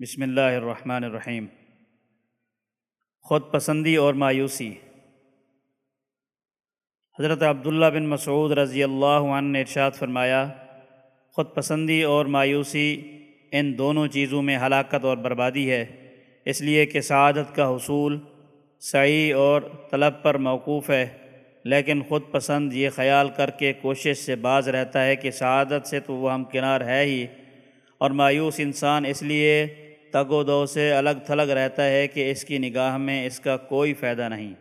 بسم اللہ الرحمن الرحیم۔ خود پسندی اور مایوسی۔ حضرت عبداللہ بن مسعود رضی اللہ عنہ نے ارشاد فرمایا، خود پسندی اور مایوسی ان دونوں چیزوں میں ہلاکت اور بربادی ہے، اس لیے کہ سعادت کا حصول سعی اور طلب پر موقوف ہے، لیکن خود پسند یہ خیال کر کے کوشش سے باز رہتا ہے کہ سعادت سے تو وہ ہم کنار ہے ہی، اور مایوس انسان اس لیے تگ و دو سے الگ تھلگ رہتا ہے کہ اس کی نگاہ میں اس کا کوئی فائدہ نہیں۔